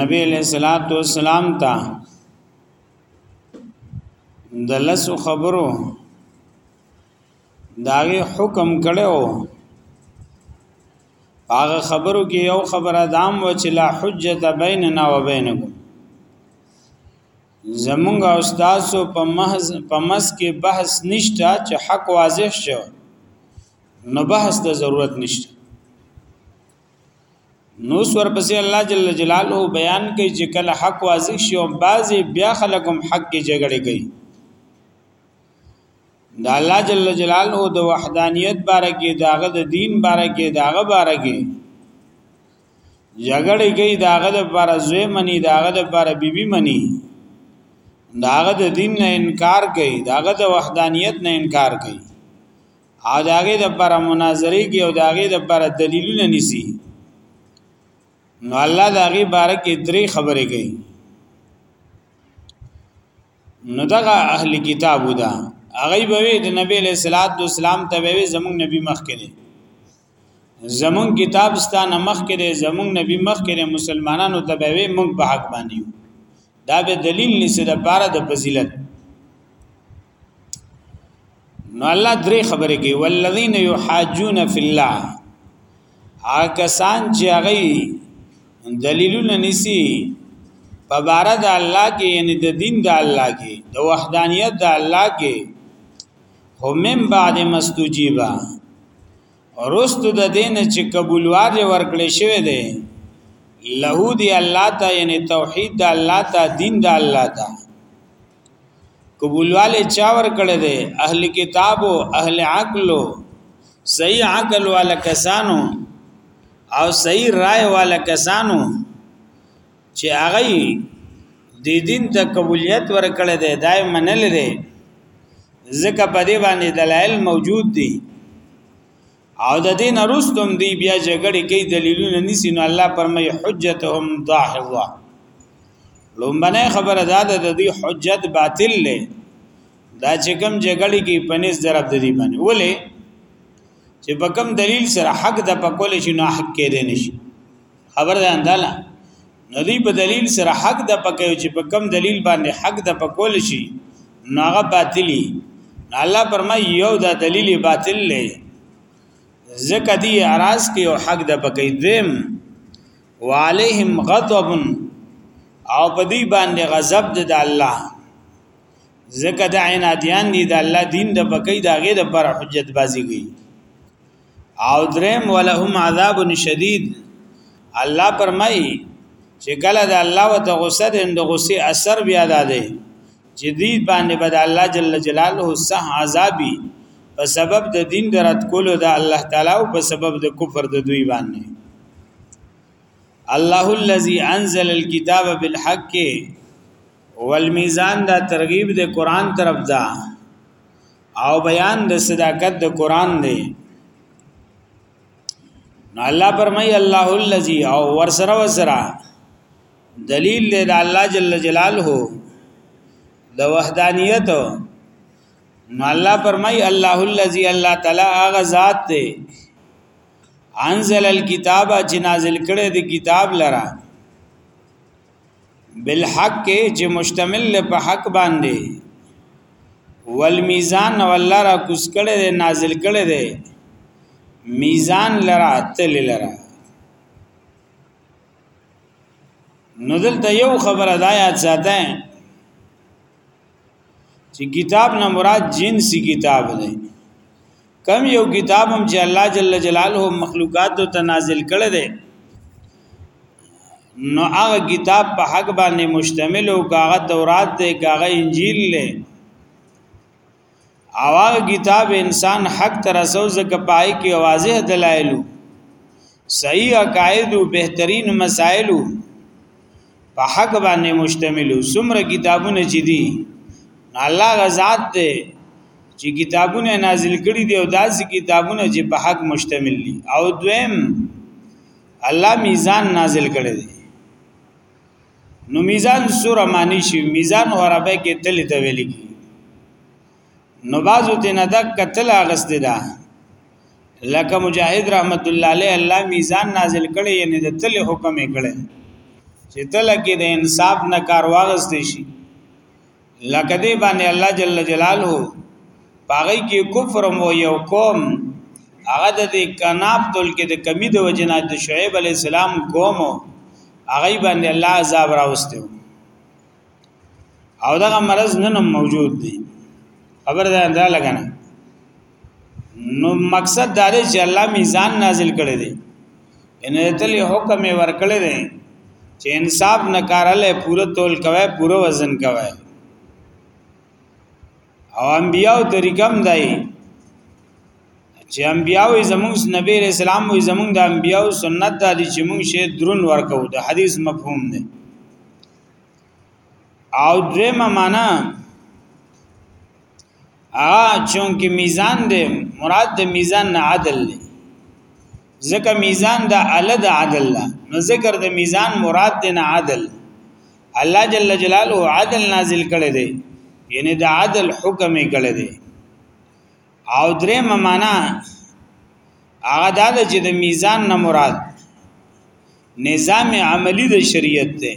نبی علیہ الصلات والسلام ته د لس خبرو داغه حکم کړو هغه خبرو کې یو خبره دام و چې لا حجت بیننا و بینکم زمونږ او تاسو په محض په مس کې بحث نشته چې حق واضح شو نو بحث د ضرورت نشته نو سور پسې الله جل جلاله بیان کوي چې کله حق واضح شي او بعضي بیا خلک هم حق کې جګړه کوي دا الله جل جلاله د وحدانیت باره کې داغه د دین باره کې داغه باره کې جګړه کوي داغه د پر زوی منی داغه د پر بیبي منی داغه د دین نه انکار کوي داغه د وحدانیت نه انکار کوي او داغه د پر مناظری کې او داغه د پر دلیلونه نسی نو الله داغه باره کې درې خبرې کوي نو دغه اهل کتابو دا هغه به د نبی له صلوات و سلام ته به زموږ نبی مخ کړي زمون کتاب ستانه مخ کې دی زمون نبی مخ کې مسلمانانو ته به موږ په حق باندې یو دا به دلیل نسی د پاره د فضیلت نو الله درې خبرې کوي والذین یحاجون فی الله آکسان چې هغه دلیلونه نسی په بار د الله کې یعنی د دین د الله کې د وحدانیت د الله کې خو من بعد مستجیبا رست د دین چې قبولوار ورکړې شوی دی له دی الله ته یعنی توحید د الله ته دین د الله ته قبولواله چا ورکړې دی اهل کتابو اهل عقلو صحیح عقل والا کسانو او صحیح رائے والا کسانو چې هغه د دین د قبولیت ورکړې ده دای منل ده ځکه په دې باندې دلایل موجود دي او د دین ارستم دی بیا جګړه کې دلیلونه نسی نو الله پرمای حجتهم ضاحظه لومبنه خبره ده د دې حجت باطل لې دا چې کوم جګړه کې پنځ درب دي باندې ولې چې په کوم دلیل سره حق د پکول شي نو حق کې دي نشي خبر ده انداله نو دی په دلیل سره حق د پکې چې په کم دلیل باندې حق د پکول شي نو هغه باطلی الله پرما یو دا دلیل باطل لې زکه دی اراز کې او حق د پکې دیم وعليهم غضب او په دې باندې غضب د الله زکه د عینادیان دي د الله دین د پکې داګه د پر حجت بازی گئی او درم ولهم عذاب شدید الله پرمای چې کله د الله او د غصه د غصه اثر بیا ده چې دی باندې بد الله جل جلاله صح عذابي په سبب د دین د رد کولو د الله تعالی او په سبب د کفر د دوی باندې الله الذي انزل الكتاب بالحق والمیزان دا ترغیب د قران طرف دا او بیان د صداقت د قران دی نو الله پرمای الله الذی او ورسره وسره دلیل دی د الله جل جلاله د وحدانیت نو الله پرمای الله الذی الله تعالی هغه ذات دی انزل الكتاب چې نازل کړي د کتاب لره بالحق چې مشتمل په حق باندې والمیزان والله را کوس کړه دې نازل کړه دې میزان لرا تل لرا نو دلته یو خبره دا یاد ساته چې کتاب نه مراد جنسي کتاب دی کم یو کتاب هم چې الله جل جلاله مخلوقات ته نازل کړی دی نو هغه کتاب په حق باندې مشتمل او کاغه تورات دی کاغه انجیل دی او هغه کتاب انسان حق تر رسو زکه پای کې واضح دلایل صحیح عقاید او بهترین مسائل په حق باندې مشتمل سمره کتابونه چې دي الله غزاد ته چې کتابونه نازل کړي دي او داسې کتابونه چې په حق مشتمل دي او دویم الله میزان نازل کړي دي نو میزان سوره معنی شي میزان عربی کې تل ته ویل کی نو بازو ته نه دک تل اغست ده لکه مجاهد رحمت الله علیه الله میزان نازل کړي یعنی د تل حکم یې کړي چې تل کې د انصاف نه کار واغست شي لکه دې باندې الله جل جلاله پاغی کې کفر مو یو قوم هغه د کناب تل کې د کمی د وجنا د شعیب علی السلام قوم هغه باندې الله عذاب راوستو او دا مرض نن موجود دی خبر ده انده لګنه نو مقصد دا دی چې الله میزان نازل کړی دی ان تل حکم ور کړی دی چې انصاف نه کارله پوره تول کوي پوره وزن کوي او انبیاو طریقم دای چې انبیاو زموږ نبی رسول الله زموږ د انبیاو سنت د دې چې موږ شه درون ورکو د حدیث مفهوم دی او درېمه معنا ا چونکه میزان دی مراد د میزان نه عدل دی ځکه میزان د اعلی د عدل نه نو ذکر د میزان مراد دی نه عدل الله جل جلاله عدل نازل کړی دی یعنی د عدل حکم یې کړی دی او درې معنا هغه د چې د میزان نه مراد نظام عملی د شریعت دی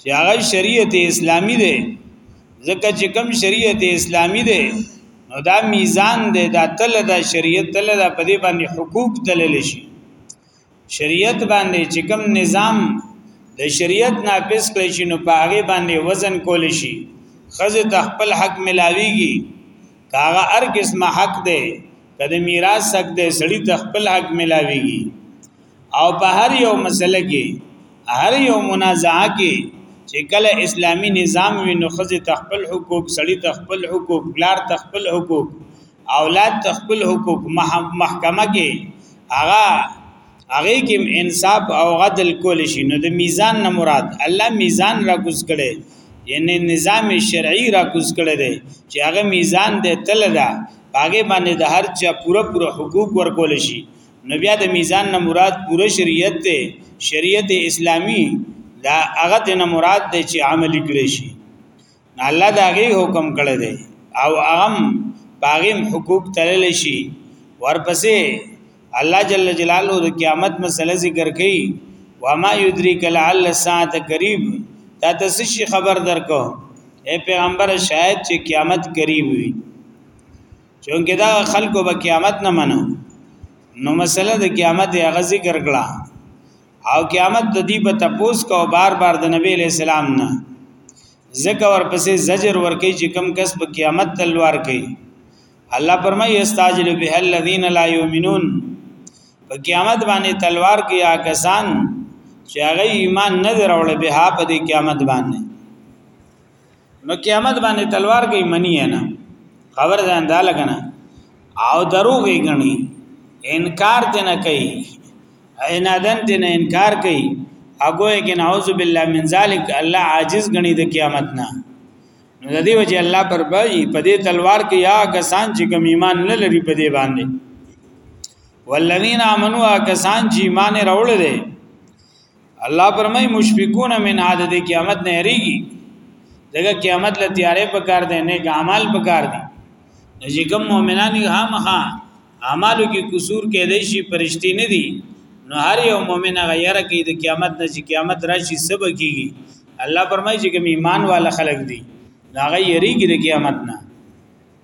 چې هغه شریعت اسلامی دی ځکه چې کوم شریعت اسلامی دی نو دا میزان دی دا تل دا شریعت تل دا په دې باندې حقوق تلل شي شریعت باندې چې کوم نظام د شریعت ناپس کړی شي نو په هغه باندې وزن کول شي خزه تخپل حق ملاويږي کاغه هر قسمه حق دی کله میراث حق دی سړی تخپل حق ملاويږي او په هر یو مسله کې هر یو منازعه کې چې کله اسلامی نظام وي نو خزه تخپل حقوق سړی تخپل حقوق بلار تخپل حقوق اولاد تخپل حقوق محکمه کې هغه هغه کې انصاف او عدل کول شي نو د میزان نه مراد الله میزان را کوز کړي یعنی نظام شرعي را کوز کړي دي چې هغه میزان د تل ده هغه باندې د هر چا پوره پوره حقوق ورکول شي نو بیا د میزان نه مراد پوره شریعت دی شریعت اسلامی دا هغه ته نه مراد دی چې عملی کړی شي الله دا غي حکم کړی دی او اغم باغیم حقوق تلل شي ورپسې الله جل جلاله د قیامت مسله ذکر کړي وما یدریک لعل الساعه قریب تا تاسو خبر درکو اے پیغمبر شاید چې قیامت قریب وي چونکه دا خلکو به قیامت نه منو نو مسله د قیامت هغه ذکر کړه او قیامت د دې په تپوس کو بار بار د نبی له سلام نه زکه ورپسې زجر ورکې چې کم کس په قیامت تلوار کوي الله پرمای استاجل به الذین لا یؤمنون په قیامت باندې تلوار کوي کسان چې هغه ایمان نه دروړي به په دې قیامت باندې نو قیامت باندې تلوار کوي منی نه خبر ده انده لګنه او دروغ یې غني انکار دې نه کوي عنادن دې نه انکار کوي هغه کې نعوذ بالله من ذلک الله عاجز غني د قیامت نه نو د دې وجه الله پر بای په دې تلوار کې یا کسان چې کوم ایمان نه لري په دې باندې والذین آمنوا کسان چې ایمان راوړل دي الله پرمای مشفقون من عدد قیامت نه هریږي دغه قیامت له تیارې په کار دی نه ګامال په کار دی چې کوم مؤمنان هامخه اعمالو کې قصور کې دی شي پرشتي نه دي نو هر یو مؤمن غیره کې د قیامت نه چې قیامت راشي سبا کیږي الله پرمای چې کوم ایمان والا خلق دي هغه یریږي د قیامت نه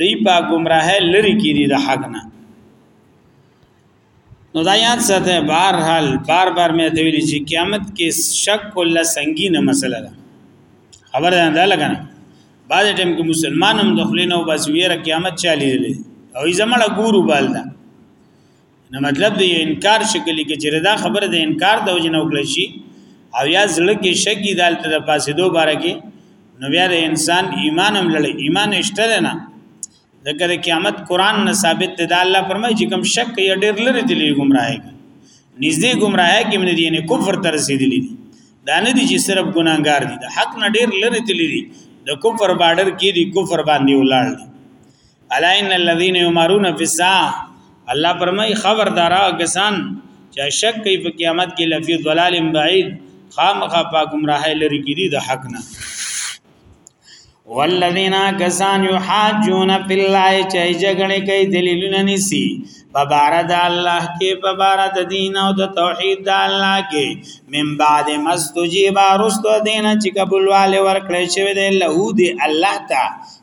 دی په گمراه لری کې دي د حق نه نو دا یاد ساته بهر حال بار بار مې ته ویل چې قیامت کې شک کله سنگینه مسله ده خبر ده نه لګنه بعد ټیم کې مسلمانم دخلینو بس ویره قیامت چالي دي او یې زمړه ګورو بالدا نو مطلب دی انکار شکلی کې چې دا خبره د انکار د وجنه وکړي شي او یا زړه کې شګي دالته د فاسدو باره کې نو بیا د انسان ایمان هم لړ ایمان اشتل نه ذکر قیامت قران نه ثابت دی دا الله فرمایي چې کوم شک یا ډیر لري دی گمراهي نږدې گمراهي کې من دي نه کفر تر رسیدلی دي دا نه دي چې صرف ګناګار دي د حق نه ډیر لري دی د کفر بارډر کې دي کفر باندې ولاړ دي الا ان الذين يمارون في الساعه الله پرمای خبردارا کسان چې شک کوي په قیامت کې لفی ضلال بعید خامخا په گمراهی لري کیدی د حق نه والذین کسان یحاجون فی الله چې جګړه کوي دلیلونه نیسی په بار د الله کې په بار د دین او د توحید د الله کې من بعد مستجیب رستو دین چې قبول والے ورکړی شوی دی له دی الله ته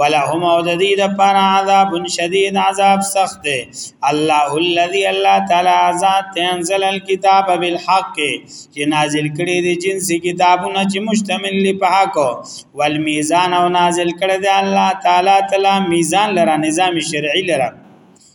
ولهم او د دې د پر عذاب شدید عذاب سخت دی الله الذي الله تعالی ذات انزل الكتاب بالحق چې نازل کړي دي جنسي کتابونه چې مشتمل لري په حق والميزان او نازل کړي دي الله تعالی تعالی میزان لره نظام شرعي لره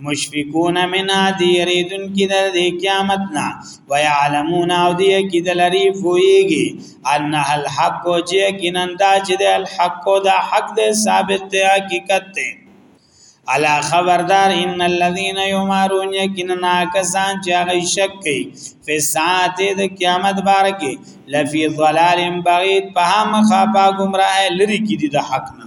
مشفقون من دی یریدون کی در دی قیامت نا و یعلمون او دی کی دلری فویگی انه الحق چی کنن دا چی دی الحق دا حق دی ثابت دی حقیقت دی الا خبردار ان الذين يمارون يقيننا کسان چې هغه شک کوي په ساعت د قیامت بار کې لفي ضلال بعید په هم خپا گمراه لري کې دي د حق نه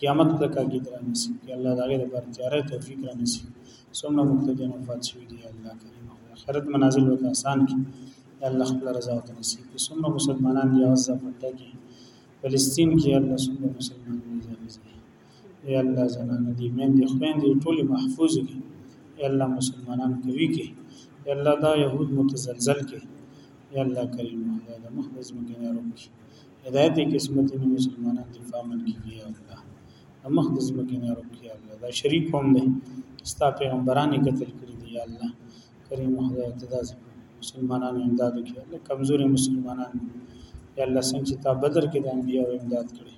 قیامت ته کاږي تر نصیب کې الله دا غیر پر تیارې توفیق را نصیب څومره مقتدیان وفات شوي دي الله کریم آخرت منازل وته آسان کړي الله خپل رضا او نصیب کې څومره مسلمانان دي غزه پټه کې فلسطین کې الله څومره مسلمانان دي یا الله زنانه دي مین دي خوین دي ټول محفوظ کړي یا الله مسلمانان کوي کې یا الله دا يهود متزلزل کې یا الله کریم دا مخ زمګنه روکي هدایت قسمت نه مسلمانان دی فامن کیږي الله مخ د زمکه نه روکي الله دا شریک هم دی ستا پیغمبران قتل کړی دی الله کریم خدای ته دا مسلمانان امداد کوي الله کمزوري مسلمانان یا الله څنګه چې تا بدر کې د انبیو امداد کړی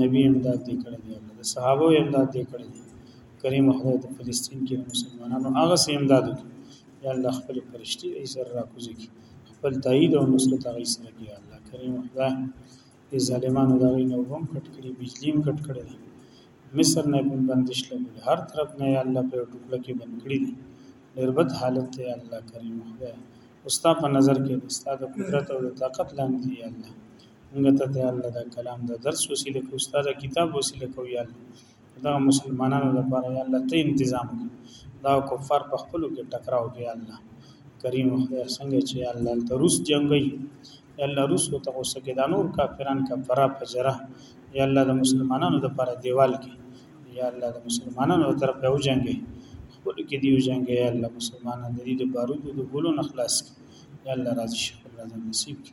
نبی امداد دی کړی دی الله د صحابه امداد دی کړی دی کریم خدای ته فلسطین کې مسلمانانو هغه سي امداد وکړي یا الله خپل فرشتي ای سر را کوزي خپل تایید او نصرت هغه سره کې الله کریم خدای دې ظالمانو دا نه وبم کټ کړی بجلی هم کټ کړی مصر نه په بندش لګول هر طرف نه یا الله په ټوکړه کې بند کړی دي ډیربت حالت ته یا الله کریم خدای اوستا په نظر کې اوستا د قدرت او د طاقت لاندې یا الله موږ ته د الله د کلام د درس وسیله کو استاد کتاب وسیله کو یا دا مسلمانانو لپاره یا الله ته تنظیم دا کفار په خپل کې ټکراو کې الله کریم خدای څنګه چې الله ته روس جنگي یا الله روس ته اوسه کې دا نور کافران کا فرا فجره یا الله د مسلمانانو لپاره دیوال کې یا الله د مسلمانانو طرف یو جنگي خپل کې دیو جنگي یا الله مسلمانانو د دې بارودو د ګولو نخلاص یا الله راضي شي الله نصیب